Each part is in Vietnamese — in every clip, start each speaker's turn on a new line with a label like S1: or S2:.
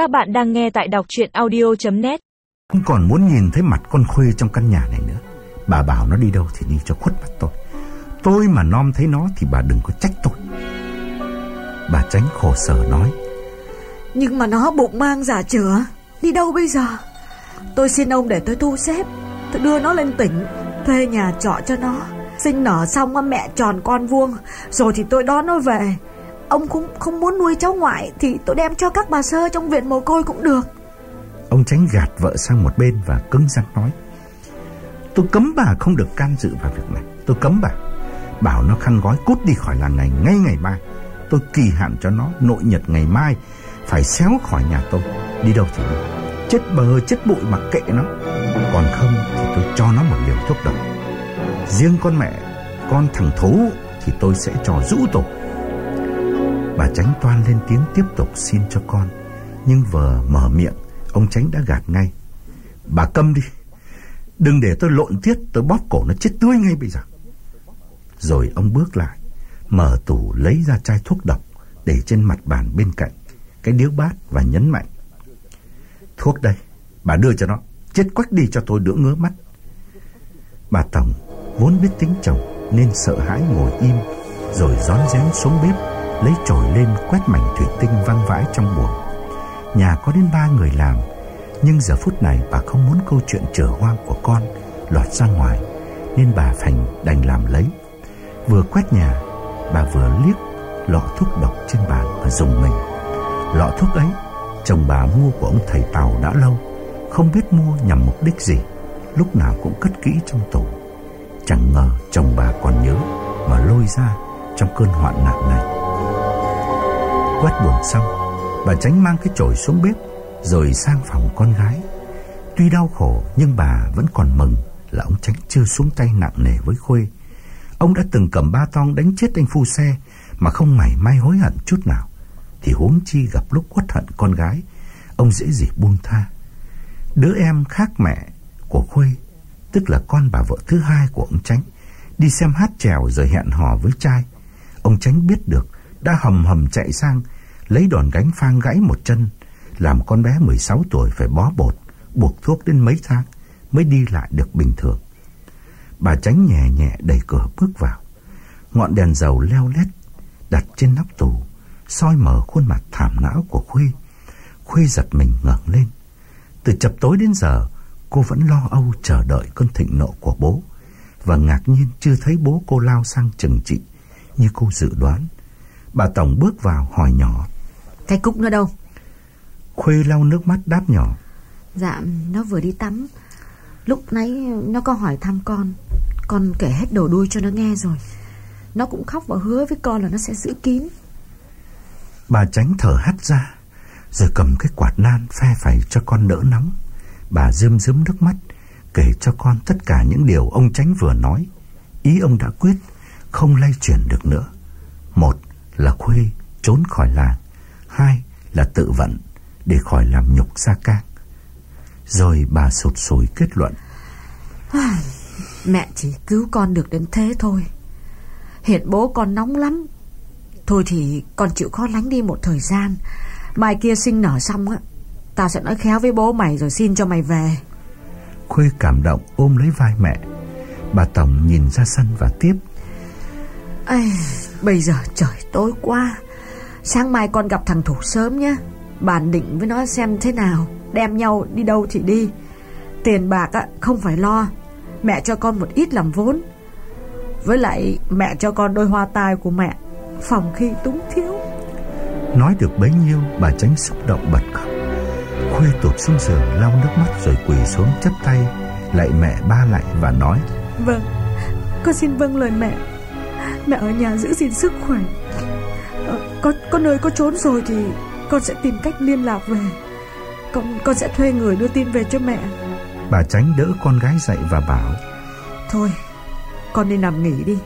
S1: Các bạn đang nghe tại đọc chuyện audio.net
S2: Không còn muốn nhìn thấy mặt con Khuê trong căn nhà này nữa. Bà bảo nó đi đâu thì đi cho khuất mắt tôi. Tôi mà nom thấy nó thì bà đừng có trách tôi. Bà tránh khổ sở nói
S3: Nhưng mà nó bụng mang giả chữa. Đi đâu bây giờ? Tôi xin ông để tôi thu xếp. Tôi đưa nó lên tỉnh Thuê nhà trọ cho nó. Sinh nở xong mẹ tròn con vuông. Rồi thì tôi đón nó về Ông cũng không muốn nuôi cháu ngoại Thì tôi đem cho các bà sơ trong viện mồ côi cũng được.
S2: Ông tránh gạt vợ sang một bên và cứng rắn nói, Tôi cấm bà không được can dự vào việc này. Tôi cấm bà. Bảo nó khăn gói cút đi khỏi làng này ngay ngày mai. Tôi kỳ hạn cho nó nội nhật ngày mai. Phải xéo khỏi nhà tôi. Đi đâu thì đi. Chết bờ, chết bụi mặc kệ nó. Còn không thì tôi cho nó một liều thuốc độc. Riêng con mẹ, Con thằng thú Thì tôi sẽ cho rũ tổ Bà tránh toan lên tiếng tiếp tục xin cho con. Nhưng vừa mở miệng, Ông tránh đã gạt ngay. Bà câm đi, Đừng để tôi lộn tiết, tôi bóp cổ nó chết tươi ngay bây giờ. Rồi ông bước lại, Mở tủ lấy ra chai thuốc độc Để trên mặt bàn bên cạnh, Cái điếu bát và nhấn mạnh. Thuốc đây, Bà đưa cho nó, Chết quách đi cho tôi đỡ ngứa mắt. Bà Tổng vốn biết tính chồng Nên sợ hãi ngồi im, Rồi rón rén xuống bếp. Lấy chổi lên quét mảnh thủy tinh văng vãi trong buồng. Nhà có đến ba người làm, Nhưng giờ phút này bà không muốn câu chuyện trở hoang của con Lọt ra ngoài, Nên bà Thành đành làm lấy. Vừa quét nhà, Bà vừa liếc lọ thuốc độc trên bàn và dùng mình. Lọ thuốc ấy, Chồng bà mua của ông thầy Tàu đã lâu, Không biết mua nhằm mục đích gì, Lúc nào cũng cất kỹ trong tủ. Chẳng ngờ chồng bà còn nhớ Mà lôi ra trong cơn hoạn nạn này. Quét buồn xong, Bà tránh mang cái chổi xuống bếp, Rồi sang phòng con gái. Tuy đau khổ, nhưng bà vẫn còn mừng Là ông tránh chưa xuống tay nặng nề với Khuê. Ông đã từng cầm ba tong đánh chết anh phu xe, Mà không mảy may hối hận chút nào. Thì huống chi gặp lúc quất hận con gái, Ông dễ gì buông tha. Đứa em khác mẹ của Khuê, Tức là con bà vợ thứ hai của ông Tránh Đi xem hát trèo rồi hẹn hò với trai. Ông Tránh biết được đã hầm hầm chạy sang, Lấy đòn gánh phang gãy một chân, Làm con bé 16 tuổi phải bó bột, Buộc thuốc đến mấy tháng Mới đi lại được bình thường. Bà Tránh nhẹ nhẹ đẩy cửa bước vào. Ngọn đèn dầu leo lét Đặt trên nóc tủ soi mở khuôn mặt thảm não của Khuê. Khuê giật mình ngẩng lên. Từ chập tối đến giờ, Cô vẫn lo âu chờ đợi cơn thịnh nộ của bố Và ngạc nhiên chưa thấy bố cô lao sang chừng trị Như cô dự đoán. Bà Tổng bước vào hỏi nhỏ.
S3: Cái cúc nó đâu?
S2: Khuê lau nước mắt đáp nhỏ.
S3: Dạ nó vừa đi tắm. Lúc nãy nó có hỏi thăm con. Con kể hết đầu đuôi cho nó nghe rồi. Nó cũng khóc và hứa với con là nó sẽ giữ kín.
S2: Bà tránh thở hắt ra Rồi cầm cái quạt nan phe phẩy cho con đỡ nóng. Bà rơm rớm nước mắt Kể cho con tất cả những điều ông tránh vừa nói. Ý ông đã quyết Không lay chuyển được nữa. Một là Khuê trốn khỏi làng Hai là tự vận Để khỏi làm nhục Gia Cang Rồi bà sụt sùi kết luận.
S3: Mẹ chỉ cứu con được đến thế thôi. Hiện bố con nóng lắm. Thôi thì con chịu khó lánh đi một thời gian. Mai kia sinh nở xong á Tao sẽ nói khéo với bố mày rồi xin cho mày về.
S2: Khuê cảm động ôm lấy vai mẹ. Bà Tổng nhìn ra sân và tiếp
S3: Ây, Bây giờ trời tối quá. Sáng mai con gặp thằng Thủ sớm nhé. Bàn định với nó xem thế nào Đem nhau đi đâu thì đi. Tiền bạc á, không phải lo. Mẹ cho con một ít làm vốn. Với lại mẹ cho con đôi hoa tai của mẹ Phòng khi túng thiếu.
S2: Nói được bấy nhiêu bà tránh xúc động bật khóc. Khuê tụt xuống giường lau nước mắt rồi quỳ xuống chấp tay Lạy mẹ ba lại và nói
S3: Vâng Con xin vâng lời mẹ Mẹ ở nhà giữ gìn sức khỏe. Ờ, có, có nơi có trốn rồi thì Con sẽ tìm cách liên lạc về. Con, con sẽ thuê người đưa tin về cho mẹ.
S2: Bà tránh đỡ con gái dậy và bảo
S3: Thôi Con đi nằm nghỉ đi.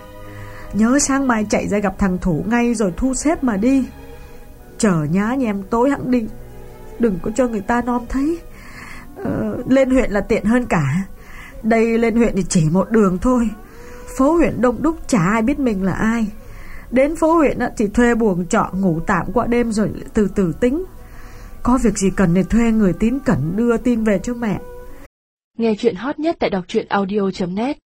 S3: Nhớ sáng mai chạy ra gặp thằng Thủ ngay Rồi thu xếp mà đi. Chờ nhá nhà em tối hẳn đi. Đừng có cho người ta non thấy. Ờ, Lên huyện là tiện hơn cả. Đây lên huyện thì chỉ một đường thôi Phố huyện đông đúc chả ai biết mình là ai. Đến phố huyện thì thuê buồng trọ, ngủ tạm qua đêm rồi từ từ tính. Có việc gì cần thì thuê người tín cẩn đưa tin về cho mẹ.
S4: Nghe chuyện hot nhất tại đọc truyện audio.net